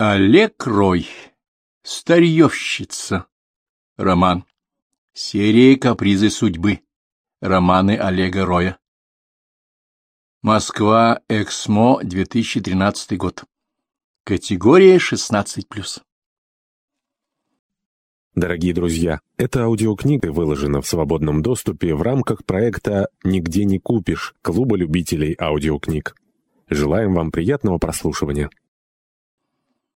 Олег Рой. Старьевщица. Роман. Серия «Капризы судьбы». Романы Олега Роя. Москва, Эксмо, 2013 год. Категория 16+. Дорогие друзья, эта аудиокнига выложена в свободном доступе в рамках проекта «Нигде не купишь» Клуба любителей аудиокниг. Желаем вам приятного прослушивания.